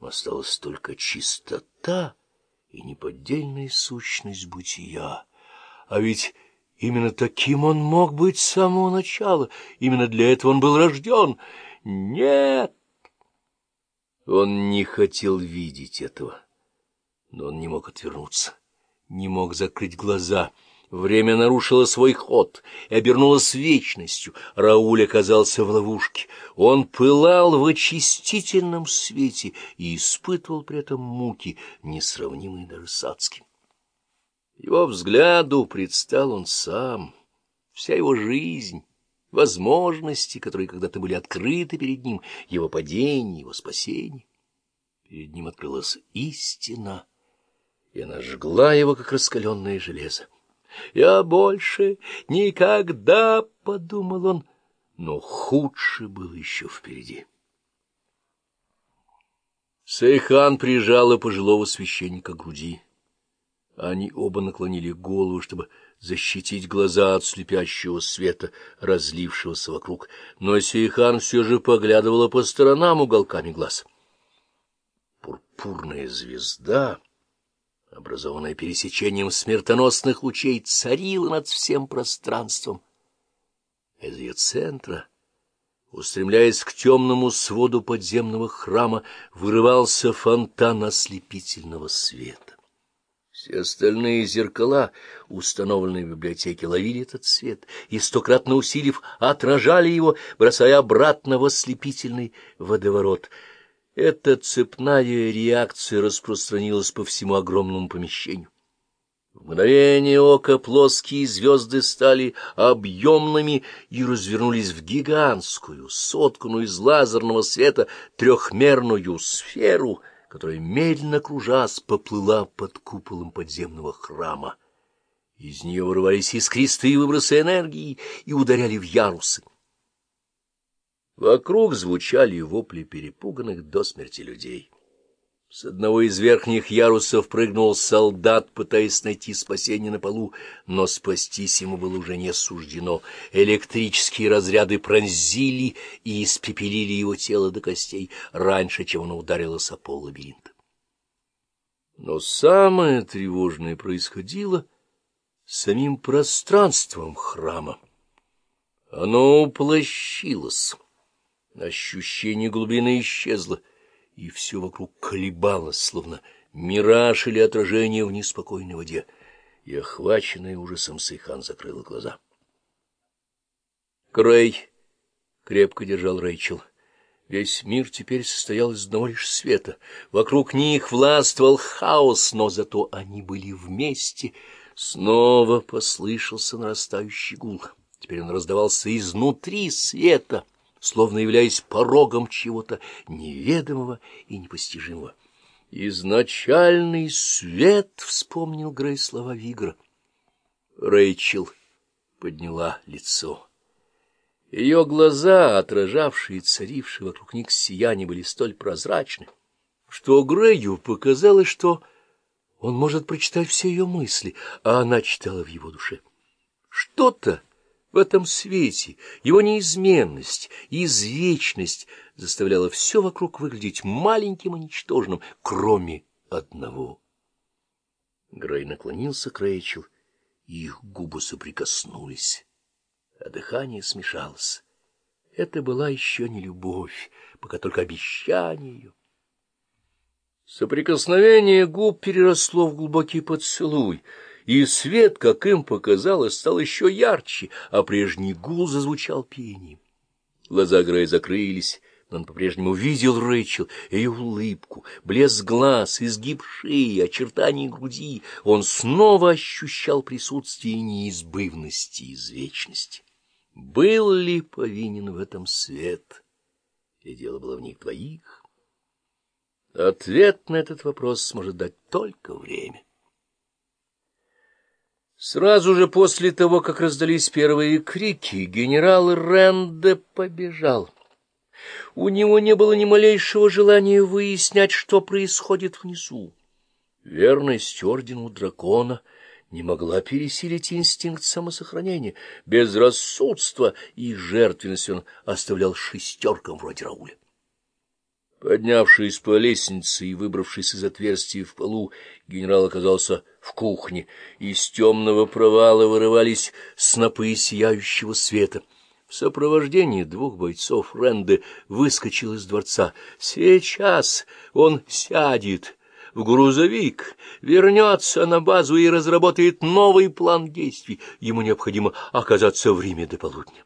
Осталась только чистота и неподдельная сущность бытия. А ведь именно таким он мог быть с самого начала, именно для этого он был рожден. Нет! Он не хотел видеть этого, но он не мог отвернуться, не мог закрыть глаза — Время нарушило свой ход и обернулось вечностью. Рауль оказался в ловушке. Он пылал в очистительном свете и испытывал при этом муки, несравнимые даже с адским. Его взгляду предстал он сам, вся его жизнь, возможности, которые когда-то были открыты перед ним, его падение, его спасение. Перед ним открылась истина, и она жгла его, как раскаленное железо. «Я больше никогда», — подумал он, но худше было еще впереди. Сейхан прижала пожилого священника к груди. Они оба наклонили голову, чтобы защитить глаза от слепящего света, разлившегося вокруг, но Сейхан все же поглядывала по сторонам уголками глаз. Пурпурная звезда образованная пересечением смертоносных лучей, царила над всем пространством. Из ее центра, устремляясь к темному своду подземного храма, вырывался фонтан ослепительного света. Все остальные зеркала, установленные в библиотеке, ловили этот свет и, стократно усилив, отражали его, бросая обратно в ослепительный водоворот — эта цепная реакция распространилась по всему огромному помещению. В мгновение ока плоские звезды стали объемными и развернулись в гигантскую, сотканную из лазерного света, трехмерную сферу, которая, медленно кружась, поплыла под куполом подземного храма. Из нее вырывались искристые выбросы энергии и ударяли в ярусы. Вокруг звучали вопли перепуганных до смерти людей. С одного из верхних ярусов прыгнул солдат, пытаясь найти спасение на полу, но спастись ему было уже не суждено. Электрические разряды пронзили и испепелили его тело до костей раньше, чем оно ударилось о пол лабиринта. Но самое тревожное происходило с самим пространством храма. Оно уплощилось. Ощущение глубины исчезло, и все вокруг колебалось, словно мираж или отражение в неспокойной воде, и, охваченная ужасом, Сейхан закрыла глаза. Крей крепко держал Рэйчел. Весь мир теперь состоял из одного лишь света. Вокруг них властвовал хаос, но зато они были вместе. Снова послышался нарастающий гул. Теперь он раздавался изнутри света — словно являясь порогом чего-то неведомого и непостижимого. «Изначальный свет!» — вспомнил Грей слова Вигра. Рэйчел подняла лицо. Ее глаза, отражавшие царившие вокруг них сияние, были столь прозрачны, что Грею показалось, что он может прочитать все ее мысли, а она читала в его душе. Что-то в этом свете его неизменность извечность заставляла все вокруг выглядеть маленьким и ничтожным, кроме одного. Грей наклонился к Рэйчел, и их губы соприкоснулись, а дыхание смешалось. Это была еще не любовь, пока только обещание ее. Соприкосновение губ переросло в глубокий поцелуй — и свет, как им показалось, стал еще ярче, а прежний гул зазвучал пением. Глаза Грея закрылись, но он по-прежнему видел Рэйчел, ее улыбку, блеск глаз, изгиб шеи, очертания груди. Он снова ощущал присутствие неизбывности и извечности. Был ли повинен в этом свет? И дело было в них двоих. Ответ на этот вопрос сможет дать только время. Сразу же после того, как раздались первые крики, генерал Ренде побежал. У него не было ни малейшего желания выяснять, что происходит внизу. Верность ордену дракона не могла пересилить инстинкт самосохранения. Безрассудство и жертвенность он оставлял шестеркам вроде Рауля. Поднявшись по лестнице и выбравшись из отверстия в полу, генерал оказался в кухне. Из темного провала вырывались снопы сияющего света. В сопровождении двух бойцов Ренде выскочил из дворца. Сейчас он сядет в грузовик, вернется на базу и разработает новый план действий. Ему необходимо оказаться в Риме до полудня.